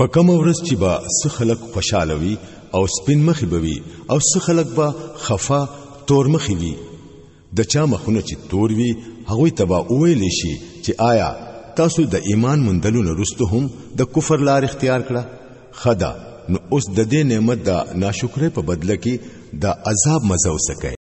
په کوم ورځ چې با څه خلک خوشاله وي او سپین مخې به وي او څه خلک به خفه تور مخې وي د چا مخونه چې تور وي هغوی ته به وویل شي چې آیا تاسو د ایمان مندلو نه رسته هم د کفر لار اختیار کړه خدا نو اوس د دې نعمت د ناشکرۍ په بدله کې د عذاب مزه وسکئ